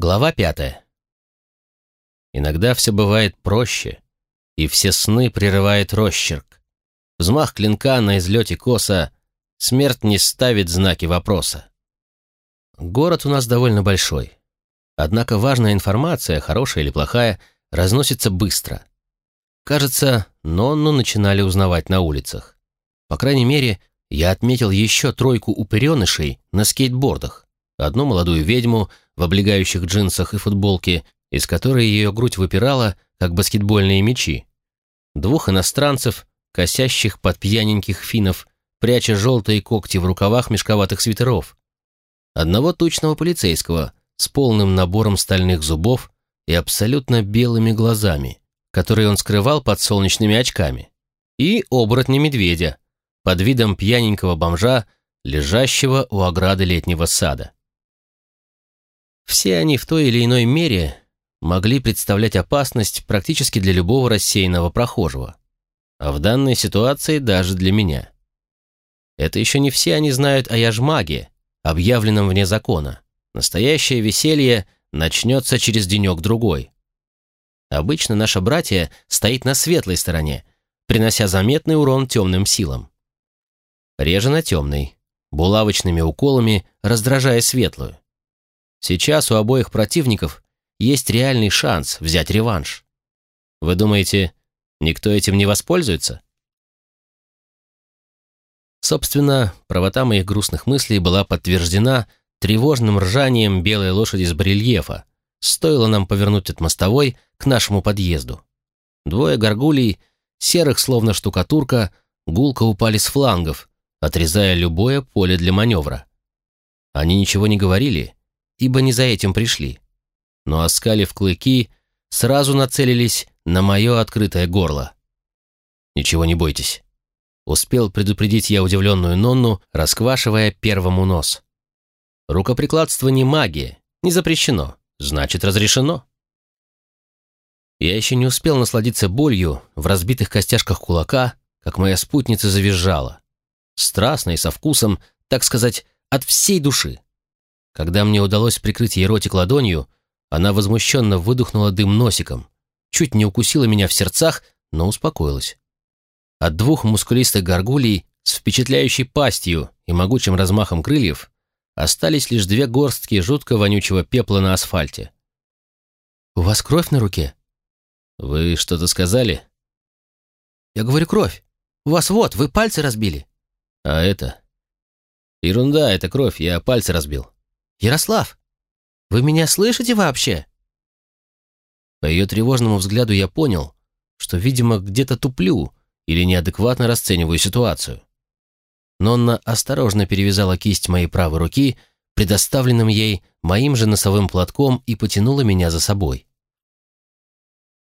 Глава пятая. Иногда все бывает проще, и все сны прерывает росчерк. Взмах клинка на излете коса, смерть не ставит знаки вопроса. Город у нас довольно большой. Однако важная информация, хорошая или плохая, разносится быстро. Кажется, Нонну начинали узнавать на улицах. По крайней мере, я отметил еще тройку упыренышей на скейтбордах. Одну молодую ведьму в облегающих джинсах и футболке, из которой ее грудь выпирала, как баскетбольные мячи. Двух иностранцев, косящих под пьяненьких финнов, пряча желтые когти в рукавах мешковатых свитеров. Одного тучного полицейского с полным набором стальных зубов и абсолютно белыми глазами, которые он скрывал под солнечными очками. И оборотня медведя, под видом пьяненького бомжа, лежащего у ограды летнего сада. Все они в той или иной мере могли представлять опасность практически для любого рассеянного прохожего, а в данной ситуации даже для меня. Это еще не все они знают о яжмаге, объявленном вне закона. Настоящее веселье начнется через денек-другой. Обычно наше братья стоит на светлой стороне, принося заметный урон темным силам. Реже на темной, булавочными уколами раздражая светлую. Сейчас у обоих противников есть реальный шанс взять реванш. Вы думаете, никто этим не воспользуется? Собственно, правота моих грустных мыслей была подтверждена тревожным ржанием белой лошади с барельефа. Стоило нам повернуть от мостовой к нашему подъезду. Двое горгулей, серых словно штукатурка, гулко упали с флангов, отрезая любое поле для маневра. Они ничего не говорили, ибо не за этим пришли. Но оскалив клыки, сразу нацелились на мое открытое горло. «Ничего не бойтесь», — успел предупредить я удивленную Нонну, расквашивая первому нос. «Рукоприкладство не магия, не запрещено, значит, разрешено». Я еще не успел насладиться болью в разбитых костяшках кулака, как моя спутница завизжала. Страстно и со вкусом, так сказать, от всей души. Когда мне удалось прикрыть ей ротик ладонью, она возмущенно выдохнула дым носиком, чуть не укусила меня в сердцах, но успокоилась. От двух мускулистых горгулей с впечатляющей пастью и могучим размахом крыльев остались лишь две горстки жутко вонючего пепла на асфальте. «У вас кровь на руке?» «Вы что-то сказали?» «Я говорю кровь. У вас вот, вы пальцы разбили». «А это?» «Ерунда, это кровь, я пальцы разбил». «Ярослав, вы меня слышите вообще?» По ее тревожному взгляду я понял, что, видимо, где-то туплю или неадекватно расцениваю ситуацию. Нонна осторожно перевязала кисть моей правой руки, предоставленным ей моим же носовым платком, и потянула меня за собой.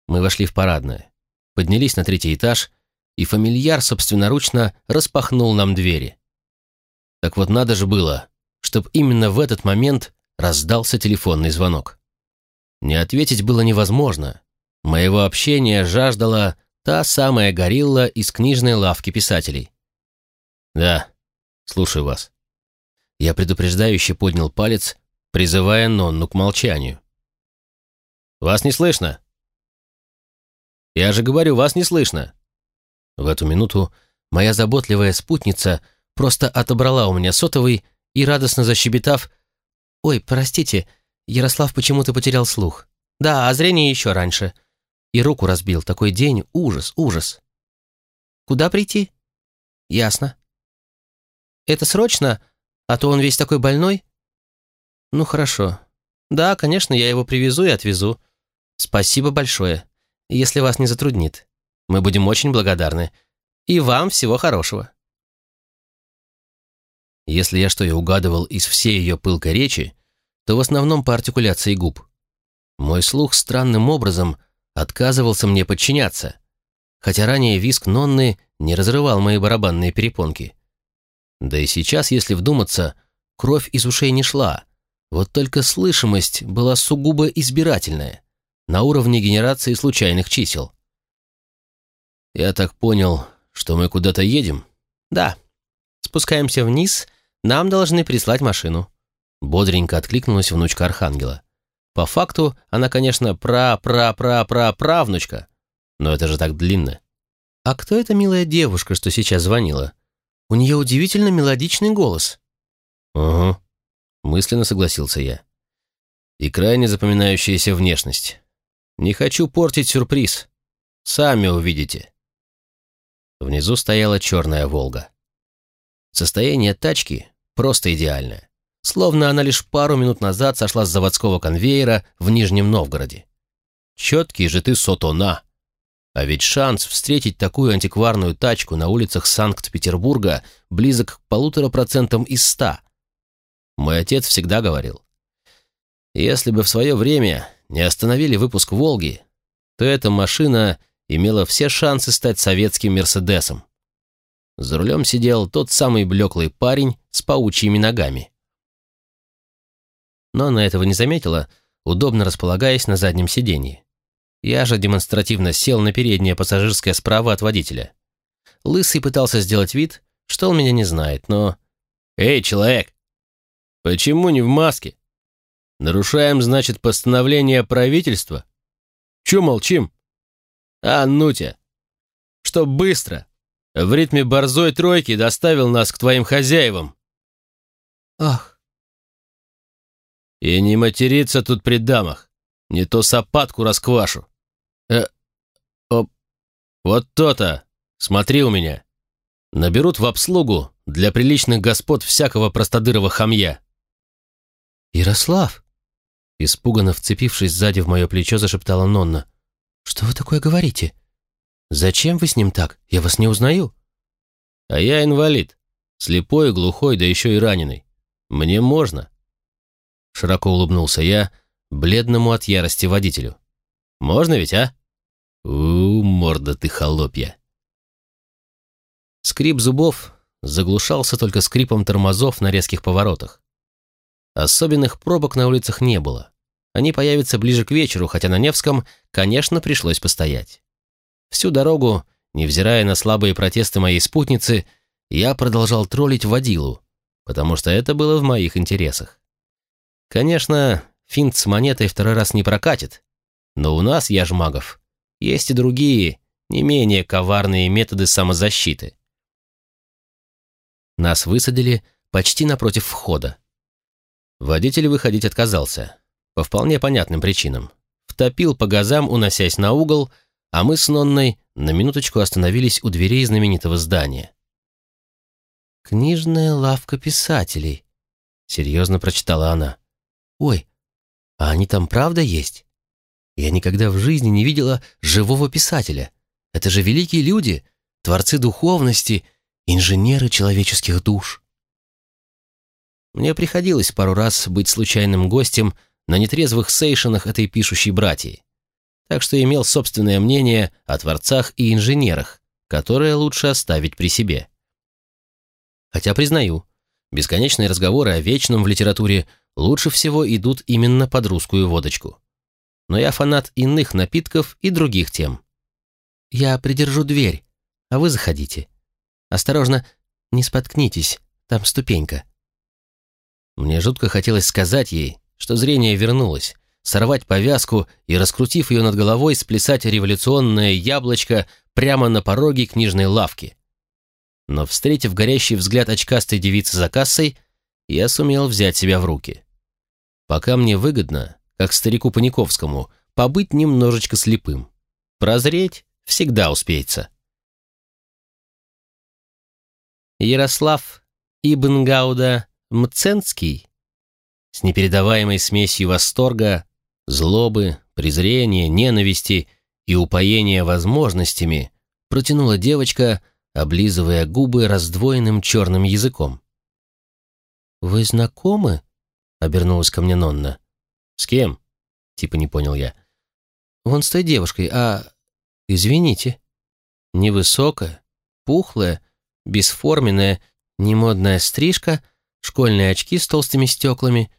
Мы вошли в парадное, поднялись на третий этаж, и фамильяр собственноручно распахнул нам двери. Так вот надо же было, чтобы именно в этот момент раздался телефонный звонок. Не ответить было невозможно. Моего общения жаждала та самая горилла из книжной лавки писателей. «Да, слушаю вас». Я предупреждающе поднял палец, призывая Нонну к молчанию. «Вас не слышно?» «Я же говорю, вас не слышно!» В эту минуту моя заботливая спутница просто отобрала у меня сотовый и, радостно защебетав, «Ой, простите, Ярослав почему-то потерял слух. Да, а зрение еще раньше. И руку разбил. Такой день. Ужас, ужас». «Куда прийти?» «Ясно». «Это срочно? А то он весь такой больной?» «Ну, хорошо. Да, конечно, я его привезу и отвезу. Спасибо большое, если вас не затруднит. Мы будем очень благодарны. И вам всего хорошего». Если я что и угадывал из всей ее пылкой речи, то в основном по артикуляции губ. Мой слух странным образом отказывался мне подчиняться, хотя ранее виск Нонны не разрывал мои барабанные перепонки. Да и сейчас, если вдуматься, кровь из ушей не шла, вот только слышимость была сугубо избирательная, на уровне генерации случайных чисел. «Я так понял, что мы куда-то едем?» «Да», Спускаемся вниз, нам должны прислать машину». Бодренько откликнулась внучка Архангела. По факту она, конечно, пра-пра-пра-пра-правнучка, но это же так длинно. А кто эта милая девушка, что сейчас звонила? У нее удивительно мелодичный голос. Угу, мысленно согласился я. И крайне запоминающаяся внешность. Не хочу портить сюрприз. Сами увидите. Внизу стояла черная «Волга». Состояние тачки просто идеальное. Словно она лишь пару минут назад сошла с заводского конвейера в Нижнем Новгороде. Четкий же ты сотона. А ведь шанс встретить такую антикварную тачку на улицах Санкт-Петербурга близок к полутора процентам из ста. Мой отец всегда говорил, если бы в свое время не остановили выпуск «Волги», то эта машина имела все шансы стать советским «Мерседесом». За рулем сидел тот самый блеклый парень с паучьими ногами. Но она этого не заметила, удобно располагаясь на заднем сиденье. Я же демонстративно сел на переднее пассажирское справа от водителя. Лысый пытался сделать вид, что он меня не знает, но... «Эй, человек! Почему не в маске? Нарушаем, значит, постановление правительства? Чё молчим? А, ну тебя! Чтоб быстро, в ритме борзой тройки доставил нас к твоим хозяевам. Ах. И не материться тут при дамах, не то сапатку расквашу. Э, оп, вот то-то, смотри у меня. Наберут в обслугу для приличных господ всякого простодырого хамья. Ярослав, испуганно вцепившись сзади в мое плечо, зашептала Нонна. Что вы такое говорите? Зачем вы с ним так? Я вас не узнаю. А я инвалид, слепой, глухой, да еще и раненый. Мне можно. Широко улыбнулся я, бледному от ярости водителю. Можно ведь, а? У, морда ты холопья. Скрип зубов заглушался только скрипом тормозов на резких поворотах. Особенных пробок на улицах не было. Они появятся ближе к вечеру, хотя на Невском, конечно, пришлось постоять. Всю дорогу, невзирая на слабые протесты моей спутницы, я продолжал троллить водилу, потому что это было в моих интересах. Конечно, финт с монетой второй раз не прокатит, но у нас, яжмагов, есть и другие, не менее коварные методы самозащиты. Нас высадили почти напротив входа. Водитель выходить отказался, по вполне понятным причинам. Втопил по газам, уносясь на угол, а мы с Нонной на минуточку остановились у дверей знаменитого здания. «Книжная лавка писателей», — серьезно прочитала она. «Ой, а они там правда есть? Я никогда в жизни не видела живого писателя. Это же великие люди, творцы духовности, инженеры человеческих душ». Мне приходилось пару раз быть случайным гостем на нетрезвых сейшенах этой пишущей братьи так что имел собственное мнение о творцах и инженерах, которое лучше оставить при себе. Хотя, признаю, бесконечные разговоры о вечном в литературе лучше всего идут именно под русскую водочку. Но я фанат иных напитков и других тем. Я придержу дверь, а вы заходите. Осторожно, не споткнитесь, там ступенька. Мне жутко хотелось сказать ей, что зрение вернулось, сорвать повязку и, раскрутив ее над головой, сплясать революционное яблочко прямо на пороге книжной лавки. Но, встретив горящий взгляд очкастой девицы за кассой, я сумел взять себя в руки. Пока мне выгодно, как старику Паниковскому, побыть немножечко слепым. Прозреть всегда успеется. Ярослав Ибн Гауда Мценский с непередаваемой смесью восторга злобы, презрения, ненависти и упоения возможностями, протянула девочка, облизывая губы раздвоенным черным языком. «Вы знакомы?» — обернулась ко мне Нонна. «С кем?» — типа не понял я. «Вон с той девушкой, а... Извините. Невысокая, пухлая, бесформенная, немодная стрижка, школьные очки с толстыми стеклами,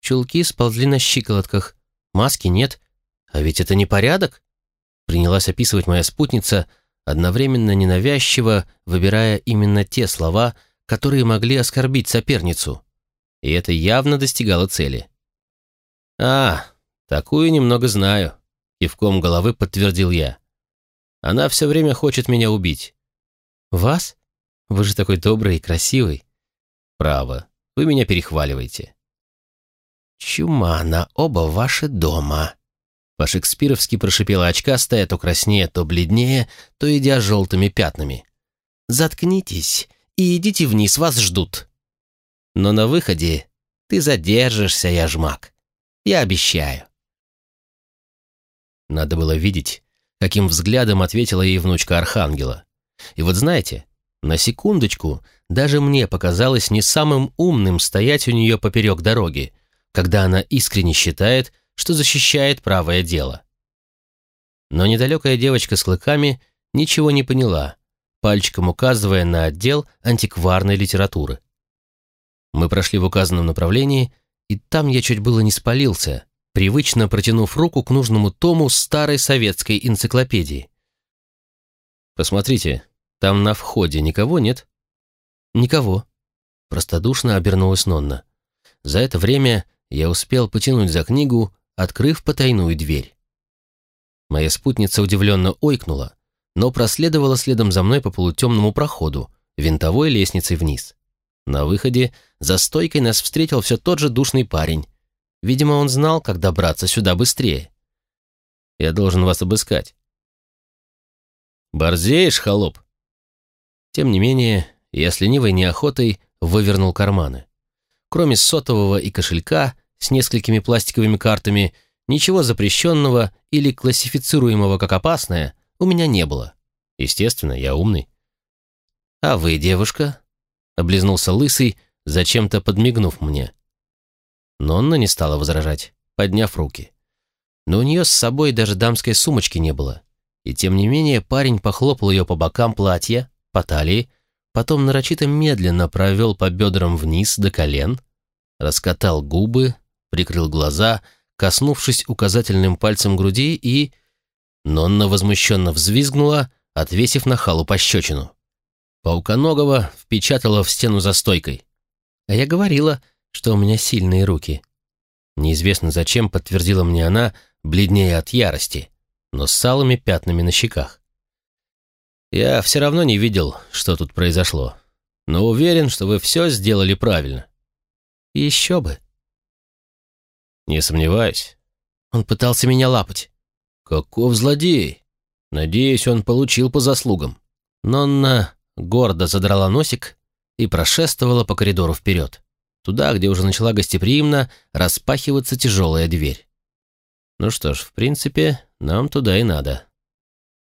чулки сползли на щиколотках, Маски нет. А ведь это не порядок. Принялась описывать моя спутница, одновременно ненавязчиво выбирая именно те слова, которые могли оскорбить соперницу. И это явно достигало цели. «А, «Такую немного знаю», — кивком головы подтвердил я. «Она все время хочет меня убить». «Вас? Вы же такой добрый и красивый». «Право, вы меня перехваливаете». «Чума на оба ваши дома», — по-шекспировски прошипела очкастая, то краснее, то бледнее, то идя желтыми пятнами. «Заткнитесь и идите вниз, вас ждут. Но на выходе ты задержишься, я жмак. Я обещаю». Надо было видеть, каким взглядом ответила ей внучка Архангела. И вот знаете, на секундочку даже мне показалось не самым умным стоять у нее поперек дороги, когда она искренне считает, что защищает правое дело. Но недалекая девочка с клыками ничего не поняла, пальчиком указывая на отдел антикварной литературы. Мы прошли в указанном направлении, и там я чуть было не спалился, привычно протянув руку к нужному тому старой советской энциклопедии. «Посмотрите, там на входе никого нет?» «Никого», — простодушно обернулась Нонна. За это время я успел потянуть за книгу, открыв потайную дверь. Моя спутница удивленно ойкнула, но проследовала следом за мной по полутемному проходу, винтовой лестницей вниз. На выходе за стойкой нас встретил все тот же душный парень, Видимо, он знал, как добраться сюда быстрее. Я должен вас обыскать. Борзеешь, холоп? Тем не менее, я с ленивой неохотой вывернул карманы. Кроме сотового и кошелька с несколькими пластиковыми картами, ничего запрещенного или классифицируемого как опасное у меня не было. Естественно, я умный. «А вы, девушка?» — облизнулся лысый, зачем-то подмигнув мне. Нонна не стала возражать, подняв руки. Но у нее с собой даже дамской сумочки не было. И тем не менее парень похлопал ее по бокам платья, по талии, потом нарочито медленно провел по бедрам вниз до колен, раскатал губы, прикрыл глаза, коснувшись указательным пальцем груди и... Нонна возмущенно взвизгнула, отвесив на халу пощечину. Пауконогова впечатала в стену за стойкой. А я говорила, что у меня сильные руки. Неизвестно зачем подтвердила мне она, бледнее от ярости, но с салыми пятнами на щеках. Я все равно не видел, что тут произошло, но уверен, что вы все сделали правильно. Еще бы. Не сомневаюсь. Он пытался меня лапать. Каков злодей! Надеюсь, он получил по заслугам. Нонна гордо задрала носик и прошествовала по коридору вперед туда, где уже начала гостеприимно распахиваться тяжелая дверь. Ну что ж, в принципе, нам туда и надо.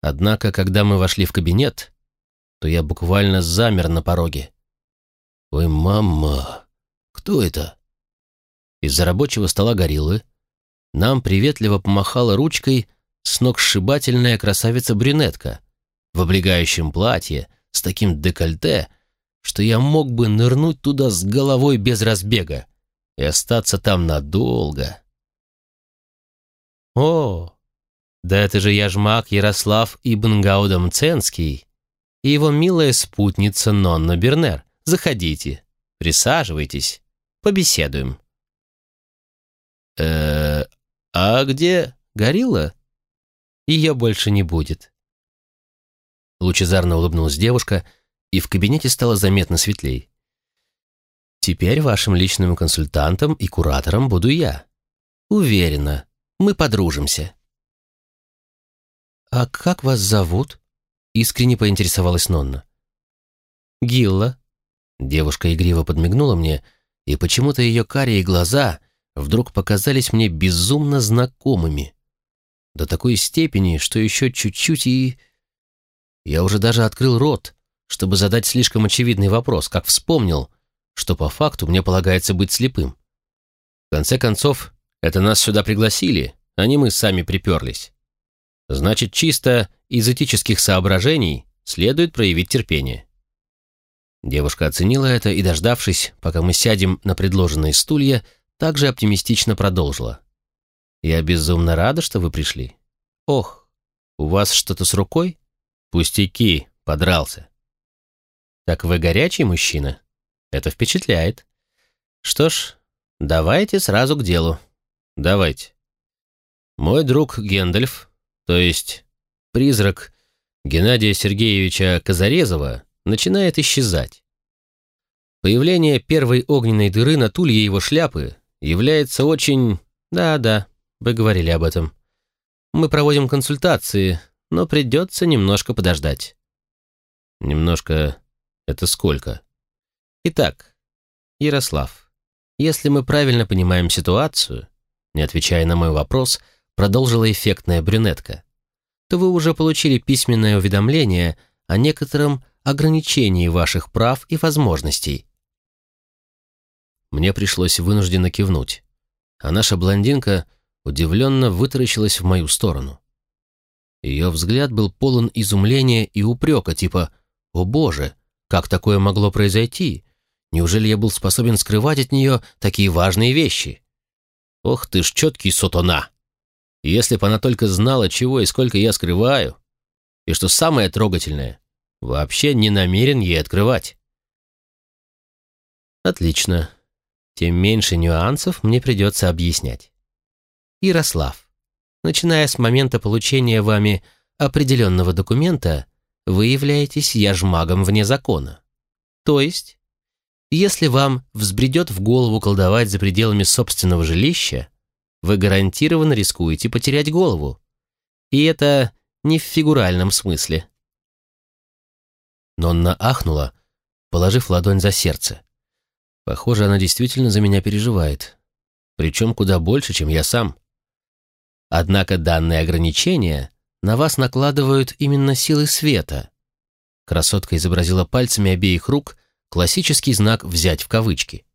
Однако, когда мы вошли в кабинет, то я буквально замер на пороге. «Ой, мама, кто это?» Из-за рабочего стола гориллы нам приветливо помахала ручкой сногсшибательная красавица-брюнетка в облегающем платье с таким декольте, что я мог бы нырнуть туда с головой без разбега и остаться там надолго. О, да это же яжмак Ярослав Ибн Гаудам Ценский и его милая спутница Нонна Бернер. Заходите, присаживайтесь, побеседуем. Э а где горилла? Ее больше не будет. Лучезарно улыбнулась девушка, и в кабинете стало заметно светлей. «Теперь вашим личным консультантом и куратором буду я. Уверена, мы подружимся». «А как вас зовут?» — искренне поинтересовалась Нонна. «Гилла». Девушка игриво подмигнула мне, и почему-то ее карие глаза вдруг показались мне безумно знакомыми. До такой степени, что еще чуть-чуть и... Я уже даже открыл рот, чтобы задать слишком очевидный вопрос, как вспомнил, что по факту мне полагается быть слепым. В конце концов, это нас сюда пригласили, а не мы сами приперлись. Значит, чисто из этических соображений следует проявить терпение. Девушка оценила это и, дождавшись, пока мы сядем на предложенные стулья, также оптимистично продолжила. «Я безумно рада, что вы пришли. Ох, у вас что-то с рукой? Пустяки, подрался. Так вы горячий мужчина? Это впечатляет. Что ж, давайте сразу к делу. Давайте. Мой друг Гендальф, то есть призрак Геннадия Сергеевича Казарезова, начинает исчезать. Появление первой огненной дыры на тулье его шляпы является очень... Да-да, вы говорили об этом. Мы проводим консультации, но придется немножко подождать. Немножко... Это сколько? Итак, Ярослав, если мы правильно понимаем ситуацию, не отвечая на мой вопрос, продолжила эффектная брюнетка, то вы уже получили письменное уведомление о некотором ограничении ваших прав и возможностей. Мне пришлось вынужденно кивнуть, а наша блондинка удивленно вытаращилась в мою сторону. Ее взгляд был полон изумления и упрека, типа «О боже, как такое могло произойти? Неужели я был способен скрывать от нее такие важные вещи?» «Ох ты ж четкий сотона!» Если бы она только знала, чего и сколько я скрываю, и что самое трогательное, вообще не намерен ей открывать. Отлично. Тем меньше нюансов мне придется объяснять. Ярослав, начиная с момента получения вами определенного документа, вы являетесь яжмагом вне закона. То есть, если вам взбредет в голову колдовать за пределами собственного жилища, вы гарантированно рискуете потерять голову. И это не в фигуральном смысле. Нонна ахнула, положив ладонь за сердце. Похоже, она действительно за меня переживает. Причем куда больше, чем я сам. Однако данные ограничения на вас накладывают именно силы света. Красотка изобразила пальцами обеих рук классический знак «взять в кавычки».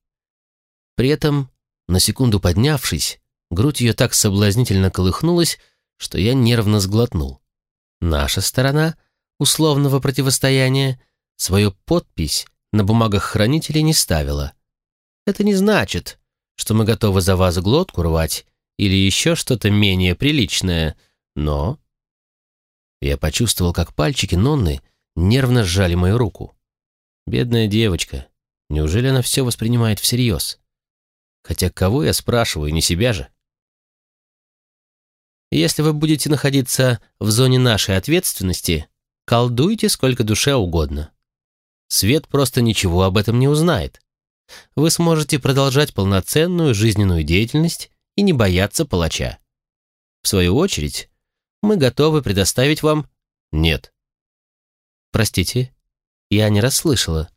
При этом, на секунду поднявшись, Грудь ее так соблазнительно колыхнулась, что я нервно сглотнул. Наша сторона условного противостояния свою подпись на бумагах хранителей не ставила. Это не значит, что мы готовы за вас глотку рвать или еще что-то менее приличное, но... Я почувствовал, как пальчики Нонны нервно сжали мою руку. Бедная девочка, неужели она все воспринимает всерьез? Хотя кого я спрашиваю, не себя же? Если вы будете находиться в зоне нашей ответственности, колдуйте сколько душе угодно. Свет просто ничего об этом не узнает. Вы сможете продолжать полноценную жизненную деятельность и не бояться палача. В свою очередь, мы готовы предоставить вам... Нет. Простите, я не расслышала.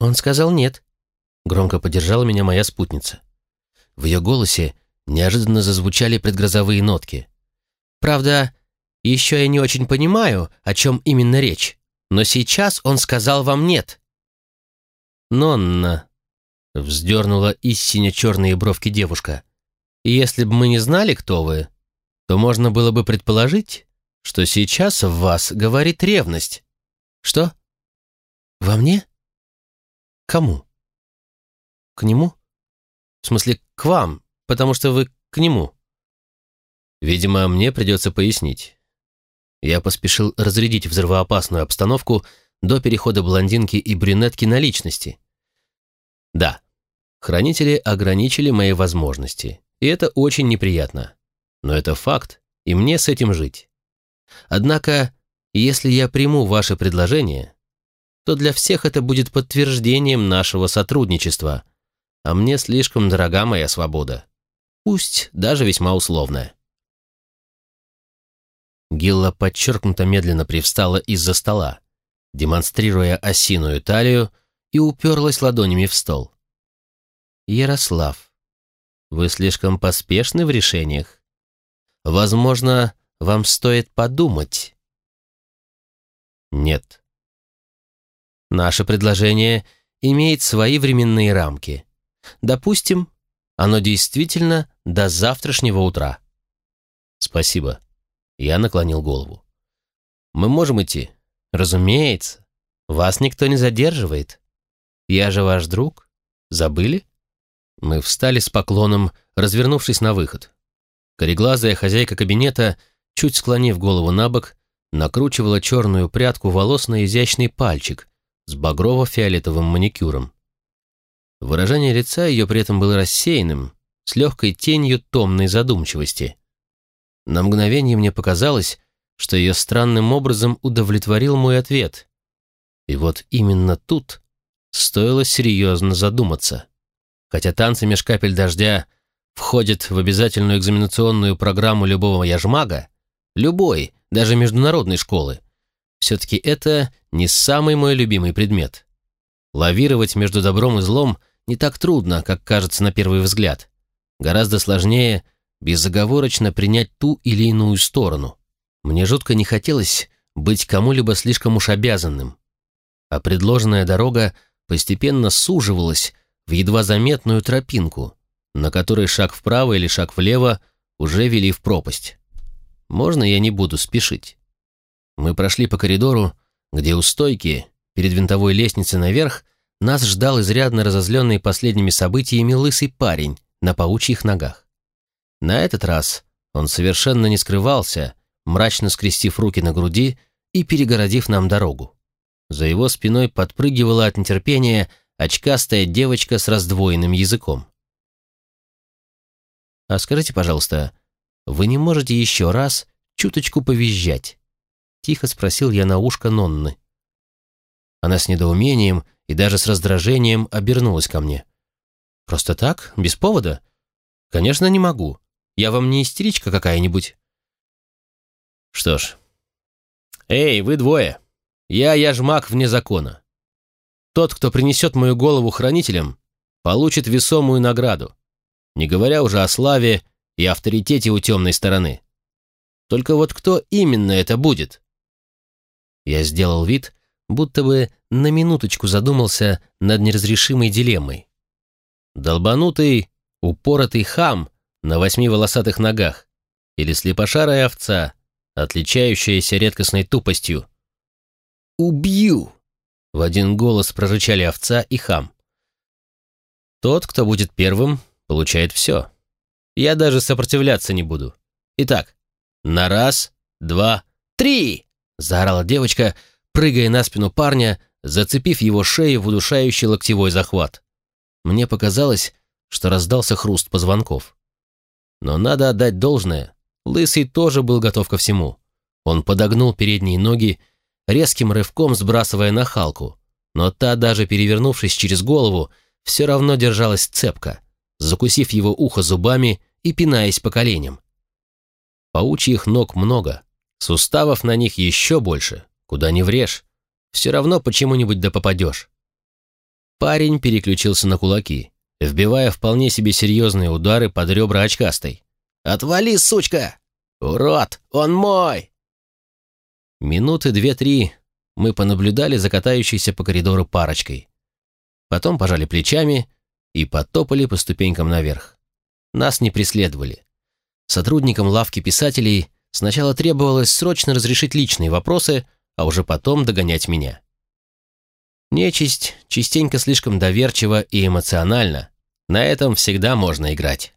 Он сказал нет. Громко поддержала меня моя спутница. В ее голосе неожиданно зазвучали предгрозовые нотки. Правда, еще я не очень понимаю, о чем именно речь, но сейчас он сказал вам нет. «Нонна», — вздернула истинно черные бровки девушка, «если бы мы не знали, кто вы, то можно было бы предположить, что сейчас в вас говорит ревность». «Что? Во мне? Кому? К нему? В смысле, к вам, потому что вы к нему». Видимо, мне придется пояснить. Я поспешил разрядить взрывоопасную обстановку до перехода блондинки и брюнетки на личности. Да, хранители ограничили мои возможности, и это очень неприятно. Но это факт, и мне с этим жить. Однако, если я приму ваше предложение, то для всех это будет подтверждением нашего сотрудничества, а мне слишком дорога моя свобода пусть даже весьма условная. Гилла подчеркнуто медленно привстала из-за стола, демонстрируя осиную талию, и уперлась ладонями в стол. «Ярослав, вы слишком поспешны в решениях. Возможно, вам стоит подумать». «Нет». «Наше предложение имеет свои временные рамки. Допустим, оно действительно до завтрашнего утра. Спасибо. Я наклонил голову. Мы можем идти? Разумеется. Вас никто не задерживает. Я же ваш друг. Забыли? Мы встали с поклоном, развернувшись на выход. Кореглазая хозяйка кабинета, чуть склонив голову на бок, накручивала черную прядку волос на изящный пальчик с багрово-фиолетовым маникюром. Выражение лица ее при этом было рассеянным, с легкой тенью томной задумчивости. На мгновение мне показалось, что ее странным образом удовлетворил мой ответ. И вот именно тут стоило серьезно задуматься. Хотя танцы меж капель дождя входят в обязательную экзаменационную программу любого яжмага, любой, даже международной школы, все-таки это не самый мой любимый предмет. Лавировать между добром и злом не так трудно, как кажется на первый взгляд. Гораздо сложнее безоговорочно принять ту или иную сторону. Мне жутко не хотелось быть кому-либо слишком уж обязанным. А предложенная дорога постепенно суживалась в едва заметную тропинку, на которой шаг вправо или шаг влево уже вели в пропасть. Можно я не буду спешить? Мы прошли по коридору, где у стойки, перед винтовой лестницей наверх, нас ждал изрядно разозленный последними событиями лысый парень на паучьих ногах. На этот раз он совершенно не скрывался, мрачно скрестив руки на груди и перегородив нам дорогу. За его спиной подпрыгивала от нетерпения очкастая девочка с раздвоенным языком. «А скажите, пожалуйста, вы не можете еще раз чуточку повизжать?» Тихо спросил я на ушко Нонны. Она с недоумением и даже с раздражением обернулась ко мне. «Просто так? Без повода?» «Конечно, не могу. Я вам не истеричка какая-нибудь». «Что ж. Эй, вы двое. Я яжмак вне закона. Тот, кто принесет мою голову хранителям, получит весомую награду, не говоря уже о славе и авторитете у темной стороны. Только вот кто именно это будет?» Я сделал вид, будто бы на минуточку задумался над неразрешимой дилеммой. Долбанутый, упоротый хам на восьми волосатых ногах или слепошарая овца, отличающаяся редкостной тупостью. «Убью!» — в один голос прорычали овца и хам. Тот, кто будет первым, получает все. Я даже сопротивляться не буду. Итак, на раз, два, три! Заорала девочка, прыгая на спину парня, зацепив его шею в удушающий локтевой захват. Мне показалось, что раздался хруст позвонков. Но надо отдать должное. Лысый тоже был готов ко всему. Он подогнул передние ноги, резким рывком сбрасывая нахалку, но та, даже перевернувшись через голову, все равно держалась цепко, закусив его ухо зубами и пинаясь по коленям. Паучьих ног много, Суставов на них еще больше, куда не врежь. Все равно почему-нибудь да попадешь. Парень переключился на кулаки, вбивая вполне себе серьезные удары под ребра очкастой. «Отвали, сучка! Урод, он мой!» Минуты две-три мы понаблюдали за катающейся по коридору парочкой. Потом пожали плечами и потопали по ступенькам наверх. Нас не преследовали. Сотрудникам лавки писателей Сначала требовалось срочно разрешить личные вопросы, а уже потом догонять меня. Нечисть частенько слишком доверчива и эмоциональна. На этом всегда можно играть.